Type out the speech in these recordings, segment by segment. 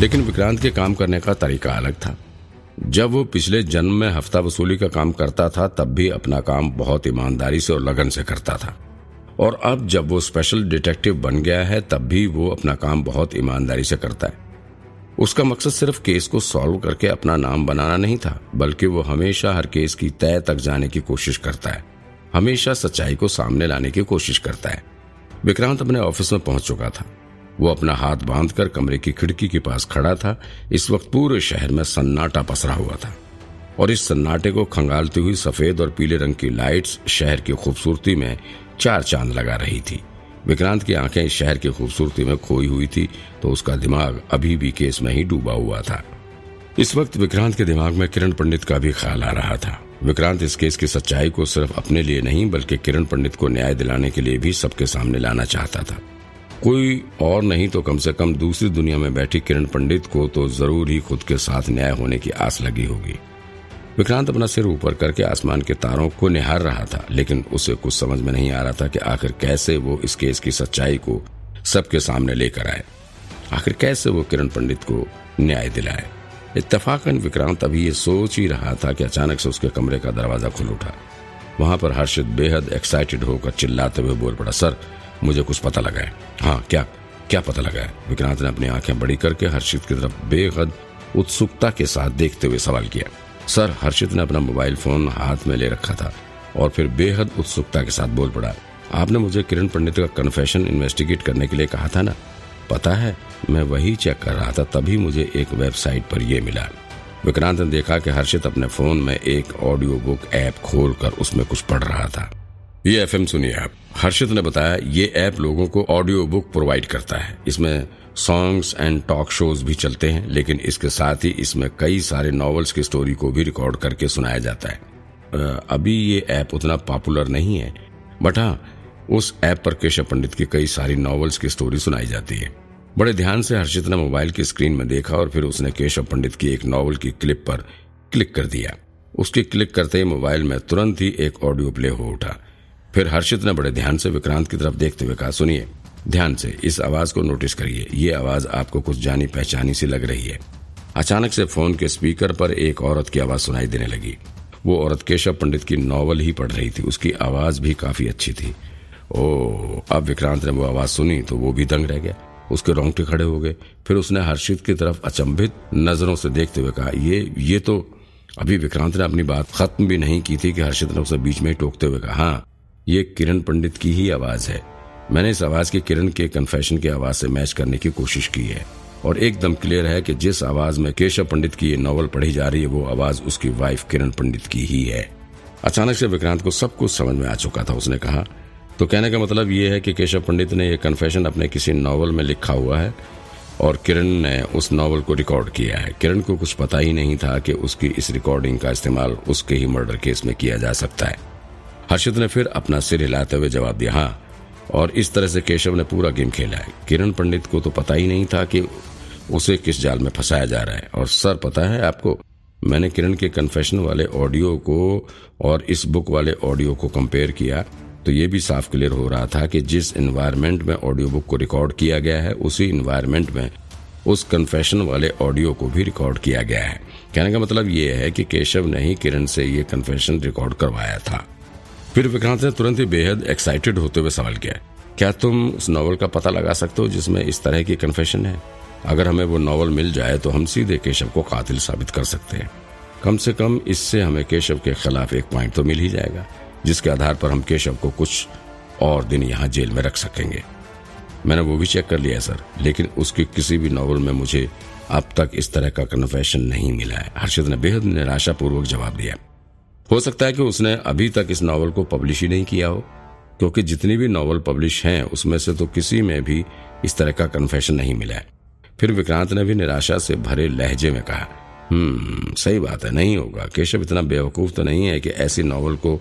लेकिन विक्रांत के काम करने का तरीका अलग था। जब वो पिछले जन्म में हफ़्ता वसूली का काम करता था, तब भी अपना काम बहुत ईमानदारी से और लगन से करता था। और अब जब वो स्पेशल डिटेक्टिव बन गया है, तब भी वो अपना काम बहुत ईमानदारी से करता है। उसका मकसद सिर्फ़ केस को सॉल्व करके अपना नाम बनाना नहीं था, बल्कि वो हमेशा हर केस की तय तक जाने की कोशिश करता है। हमेशा सच्चाई को सामने लाने की कोशिश करता है। विक्रांत अपने ऑफ़िस में पहुँच चुका था। वो अपना हाथ बांधकर कमरे की खिड़की के पास खड़ा था। इस वक्त पूरे शहर में सन्नाटा पसरा हुआ था। और इस सन्नाटे को खंगालती हुई सफ़ेद और पीले रंग की लाइट्स शहर की खूबसूरती में चार चाँद लगा रही थी। विक्रांत की आँखें इस शहर की खूबसूरती में खोई हुई थी तो उसका दिमाग अभी भी केस में ही डूबा हुआ था। इस वक्त विक्रांत के दिमाग में किरण पंडित का भी ख्याल आ रहा था। विक्रांत इस केस की सच्चाई को सिर्फ़ अपने लिए नहीं, बल्कि किरण पंडित को न्याय दिलाने के लिए भी सबके सामने लाना चाहता था। कोई और नहीं तो कम से कम दूसरी दुनिया में बैठी किरण पंडित को तो ज़रूर ही खुद के साथ न्याय होने की आस लगी होगी। विक्रांत अपना सिर ऊपर करके आसमान के तारों को निहार रहा था, लेकिन उसे कुछ समझ में नहीं आ रहा था कि आखिर कैसे वो इस केस की सच्चाई को सबके सामने लेकर आए। आखिर कैसे वो किरण पंडित को न्याय दिलाए। इत्तेफाकन विक्रांत अभी ये सोच ही रहा था कि अचानक से उसके कमरे का दरवाज़ा खुल उठा। वहाँ पर हर्षित, बेहद एक्साइटेड होकर चिल्लाते हुए बोल पड़ा, सर मुझे कुछ पता लगा है। हाँ क्या क्या पता लगा है? विक्रांत ने अपनी आँखें बड़ी करके हर्षित की तरफ़ बेहद उत्सुकता के साथ देखते हुए सवाल किया। सर, हर्षित ने अपना मोबाइल फ़ोन हाथ में ले रखा था और फिर बेहद उत्सुकता के साथ बोल पड़ा, आपने मुझे किरण पंडित का कन्फेशन इन्वेस्टिगेट करने के लिए कहा था ना? पता है, मैं वही चेक कर रहा था, तभी मुझे एक वेबसाइट पर यह मिला। विक्रांत ने देखा कि हर्षित अपने फ़ोन में एक ऑडियो बुक ऐप खोलकर उसमें कुछ पढ़ रहा था। ये एफएम सुनिए आप। हर्षित ने बताया, ये ऐप लोगों को ऑडियो बुक प्रोवाइड करता है। इसमें सॉन्ग्स एंड टॉक शोज़ भी चलते हैं, लेकिन इसके साथ ही इसमें कई सारे नॉवेल्स की स्टोरी को भी रिकॉर्ड करके सुनाया जाता है। अभी ये ऐप उतना पॉपुलर नहीं है बट हाँ उस ऐप पर केशव पंडित की कई सारी नॉवेल्स की स्टोरी सुनाई जाती है। बड़े ध्यान से हर्षित ने मोबाइल की स्क्रीन में देखा और फिर उसने केशव पंडित की एक नॉवल की क्लिप पर क्लिक कर दिया। उसकी क्लिक करते ही मोबाइल में तुरंत ही एक ऑडियो प्ले हो उठा। फिर हर्षित ने बड़े ध्यान से विक्रांत की तरफ़ देखते हुए कहा, सुनिए, ध्यान से, इस आवाज़ को नोटिस करिए। ये आवाज़ आपको कुछ जानी पहचानी सी लग रही है। अचानक से फ़ोन के स्पीकर पर एक औरत की आवाज़ सुनाई देने लगी। वो औरत केशव पंडित की नॉवल ही पढ़ रही थी। उसकी आवाज़ भी काफ़ी अच्छी थी। ओ अब विक्रांत ने वो आवाज़ सुनी तो वो भी दंग रह गया। उसके रोंगटे खड़े हो गए। फिर उसने हर्षित की तरफ़ अचंभित नज़रों से देखते हुए कहा, ये ये तो अभी विक्रांत ने अपनी बात खत्म भी नहीं की थी कि हर्षित ने उसे बीच में टोकते हुए कहा हाँ ये किरण पंडित की ही आवाज़ है। मैंने इस आवाज़ की किरण के कन्फेशन की आवाज़ से मैच करने की कोशिश की है। और एकदम क्लियर है कि जिस आवाज़ में केशव पंडित की ये नॉवल पढ़ी जा रही है, वो आवाज़ उसकी वाइफ किरण पंडित की ही है। अचानक से विक्रांत को सब कुछ समझ में आ चुका था, उसने कहा तो कहने का मतलब ये है कि केशव पंडित ने यह कन्फेशन अपने किसी नॉवल में लिखा हुआ है और किरण ने उस नॉवल को रिकॉर्ड किया है। किरण को कुछ पता ही नहीं था कि उसकी इस रिकॉर्डिंग का इस्तेमाल उसके ही मर्डर केस में किया जा सकता है। हर्षित ने फिर अपना सिर हिलाते हुए जवाब दिया हाँ। और इस तरह से केशव ने पूरा गेम खेला है। किरण पंडित को तो पता ही नहीं था कि उसे किस जाल में फंसाया जा रहा है। और सर, पता है आपको, मैंने किरण के कन्फेशन वाले ऑडियो को और इस बुक वाले ऑडियो को कंपेयर किया तो ये भी साफ़ क्लियर हो रहा था कि जिस इन्वायरमेंट में ऑडियो बुक को रिकॉर्ड किया गया है, उसी इन्वायरमेंट में उस कन्फेशन वाले ऑडियो को भी रिकॉर्ड किया गया है। कहने का मतलब ये है कि केशव ने ही किरण से ये कन्फेशन रिकॉर्ड करवाया था। फिर विक्रांत ने तुरंत ही बेहद एक्साइटेड होते हुए सवाल किया, क्या तुम उस नॉवल का पता लगा सकते हो जिसमें इस तरह की कन्फेशन है? अगर हमें वो नॉवल मिल जाए तो हम सीधे केशव को कातिल साबित कर सकते हैं। कम से कम इससे हमें केशव के खिलाफ एक पॉइंट तो मिल ही जाएगा, जिसके आधार पर हम केशव को कुछ और दिन यहाँ जेल में रख सकेंगे। मैंने वो भी चेक कर लिया, सर, लेकिन उसकी किसी भी नॉवल में मुझे अब तक इस तरह का कन्फेशन नहीं मिला है। हर्षद ने बेहद निराशापूर्वक जवाब दिया हो सकता है कि उसने अभी तक इस नॉवल को पब्लिश ही नहीं किया हो, क्योंकि जितनी भी नॉवल पब्लिश हैं, उसमें से तो किसी में भी इस तरह का कन्फेशन नहीं मिला है। फिर विक्रांत ने भी निराशा से भरे लहजे में कहा हम्म सही बात है, नहीं होगा। केशव इतना बेवकूफ़ तो नहीं है कि ऐसी नॉवल को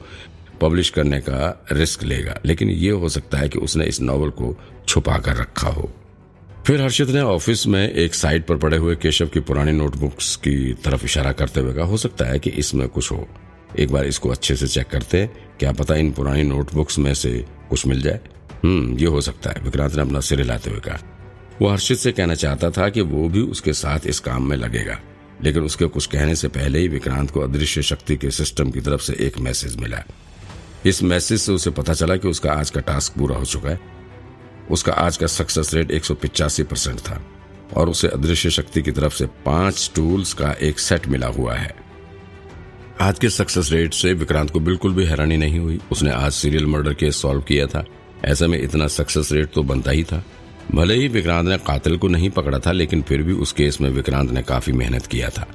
पब्लिश करने का रिस्क लेगा, लेकिन ये हो सकता है कि उसने इस नॉवल को छुपा कर रखा हो। फिर हर्षित ने ऑफ़िस में एक साइड पर पड़े हुए केशव की पुरानी नोटबुक्स की तरफ़ इशारा करते हुए कहा, हो सकता है कि इसमें कुछ हो। एक बार इसको अच्छे से चेक करते क्या पता इन पुरानी नोटबुक्स में से कुछ मिल जाए। हम्म ये हो सकता है, विक्रांत ने अपना सिर हिलाते हुए कहा। वो हर्षित से कहना चाहता था कि वो भी उसके साथ इस काम में लगेगा, लेकिन उसके कुछ कहने से पहले ही विक्रांत को अदृश्य शक्ति के सिस्टम की तरफ़ से एक मैसेज मिला। इस मैसेज से उसे पता चला कि उसका आज का टास्क पूरा हो चुका है। उसका आज का सक्सेस रेट एक था, और उसे अदृश्य शक्ति की तरफ़ से पाँच टूल्स का एक सेट मिला हुआ है। आज के सक्सेस रेट से विक्रांत को बिल्कुल भी हैरानी नहीं हुई। उसने आज सीरियल मर्डर केस सॉल्व किया था। ऐसे में इतना सक्सेस रेट तो बनता ही था। भले ही विक्रांत ने कातिल को नहीं पकड़ा था, लेकिन फिर भी उस केस में विक्रांत ने काफ़ी मेहनत किया था।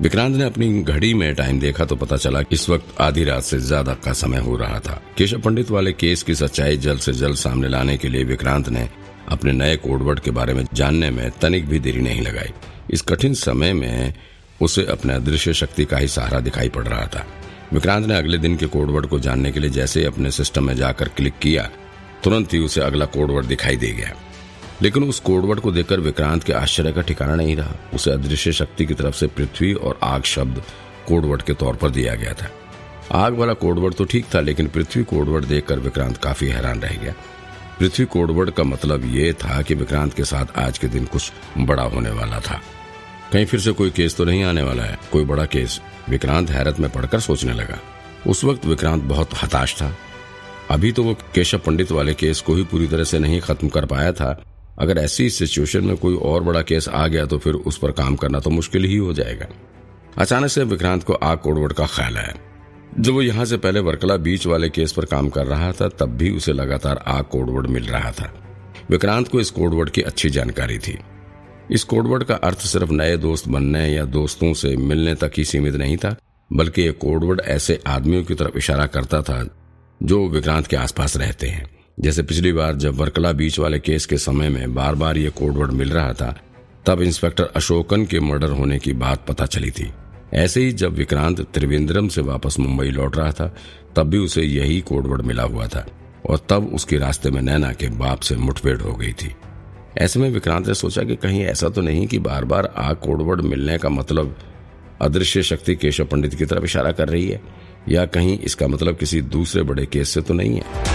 विक्रांत ने अपनी घड़ी में टाइम देखा तो पता चला इस वक्त आधी रात से ज़्यादा का समय हो रहा था। केशव पंडित वाले केस की सच्चाई जल्द से जल्द सामने लाने के लिए विक्रांत ने अपने नए कोडवर्ड के बारे में जानने में तनिक भी देरी नहीं लगाई। इस कठिन समय में उसे अपने अदृश्य शक्ति का ही सहारा दिखाई पड़ रहा था। विक्रांत ने अगले दिन के कोडवर्ड को जानने के लिए जैसे अपने सिस्टम में जाकर क्लिक किया, तुरंत ही उसे अगला कोडवर्ड दिखाई दे गया। लेकिन उस कोडवर्ड को देखकर विक्रांत के आश्चर्य का ठिकाना नहीं रहा। उसे अदृश्य शक्ति की तरफ़ से पृथ्वी और आग शब्द कोडवर्ड के तौर पर दिया गया था। आग वाला कोडवर्ड तो ठीक था, लेकिन पृथ्वी कोडवर्ड देखकर विक्रांत काफ़ी हैरान रह गया। पृथ्वी कोडवर्ड का मतलब ये था कि विक्रांत के साथ आज के दिन कुछ बड़ा होने वाला था। कहीं फिर से कोई केस तो नहीं आने वाला है। कोई बड़ा केस। विक्रांत हैरत में पड़कर सोचने लगा। उस वक्त विक्रांत बहुत हताश था। अभी तो वो केशव पंडित वाले केस को ही पूरी तरह से नहीं खत्म कर पाया था। अगर ऐसी सिचुएशन में कोई और बड़ा केस आ गया तो फिर उस पर काम करना तो मुश्किल ही हो जाएगा। अचानक से विक्रांत को आग कोडवर्ड का ख्याल आया। जब वो यहाँ से पहले वर्कला बीच वाले केस पर काम कर रहा था, तब भी उसे लगातार आग कोडवर्ड मिल रहा था। विक्रांत को इस कोडवर्ड की अच्छी जानकारी थी। इस कोडवर्ड का अर्थ सिर्फ़ नए दोस्त बनने या दोस्तों से मिलने तक ही सीमित नहीं था, बल्कि ये कोडवर्ड ऐसे आदमियों की तरफ़ इशारा करता था जो विक्रांत के आसपास रहते हैं। जैसे पिछली बार जब वर्कला बीच वाले केस के समय में बार बार ये कोडवर्ड मिल रहा था, तब इंस्पेक्टर अशोकन के मर्डर होने की बात पता चली थी। ऐसे ही जब विक्रांत त्रिवेंद्रम से वापस मुंबई लौट रहा था, तब भी उसे यही कोडवर्ड मिला हुआ था, और तब उसके रास्ते में नैना के बाप से मुठभेड़ हो गई थी। ऐसे में विक्रांत ने सोचा कि कहीं ऐसा तो नहीं कि बार बार आग कोडवर्ड मिलने का मतलब अदृश्य शक्ति केशव पंडित की तरफ़ इशारा कर रही है, या कहीं इसका मतलब किसी दूसरे बड़े केस से तो नहीं है।